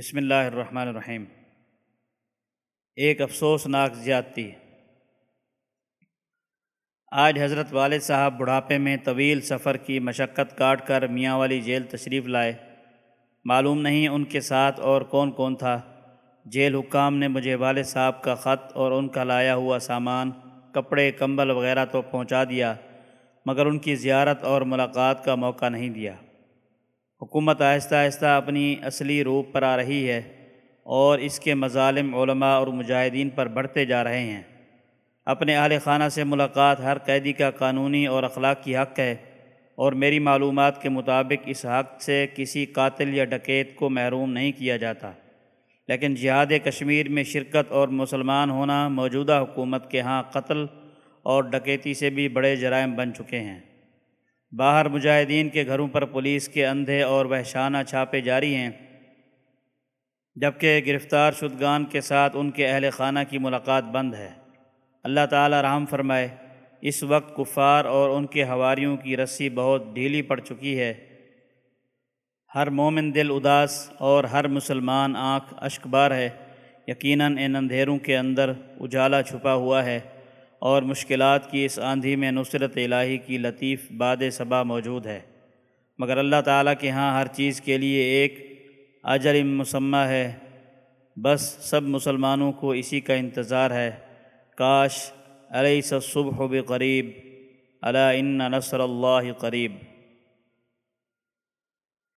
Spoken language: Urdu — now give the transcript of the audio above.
بسم اللہ الرحمن الرحیم۔ ایک افسوسناک زیادتی۔ آج حضرت والد صاحب بڑھاپے میں طویل سفر کی مشقت کاٹ کر میاں والی جیل تشریف لائے۔ معلوم نہیں ان کے ساتھ اور کون کون تھا۔ جیل حکام نے مجھے والد صاحب کا خط اور ان کا لایا ہوا سامان، کپڑے، کمبل وغیرہ تو پہنچا دیا، مگر ان کی زیارت اور ملاقات کا موقع نہیں دیا۔ حکومت آہستہ آہستہ اپنی اصلی روپ پر آ رہی ہے اور اس کے مظالم علماء اور مجاہدین پر بڑھتے جا رہے ہیں۔ اپنے اہل خانہ سے ملاقات ہر قیدی کا قانونی اور اخلاقی حق ہے اور میری معلومات کے مطابق اس حق سے کسی قاتل یا ڈکیت کو محروم نہیں کیا جاتا۔ لیکن جہاد کشمیر میں شرکت اور مسلمان ہونا موجودہ حکومت کے ہاں قتل اور ڈکیتی سے بھی بڑے جرائم بن چکے ہیں۔ باہر مجاہدین کے گھروں پر پولیس کے اندھے اور وحشانہ چھاپے جاری ہیں، جبکہ گرفتار شدگان کے ساتھ ان کے اہل خانہ کی ملاقات بند ہے۔ اللہ تعالی رحم فرمائے، اس وقت کفار اور ان کے ہواریوں کی رسی بہت ڈھیلی پڑ چکی ہے۔ ہر مومن دل اداس اور ہر مسلمان آنکھ اشک بار ہے، یقیناً ان اندھیروں کے اندر اجالا چھپا ہوا ہے۔ اور مشکلات کی اس آندھی میں نصرت الہی کی لطیف باد صبا موجود ہے۔ مگر اللہ تعالیٰ کے ہاں ہر چیز کے لیے ایک اجر مسمہ ہے۔ بس سب مسلمانوں کو اسی کا انتظار ہے۔ کاش علیہ صبح بقریب، علی ان نصر اللہ قریب۔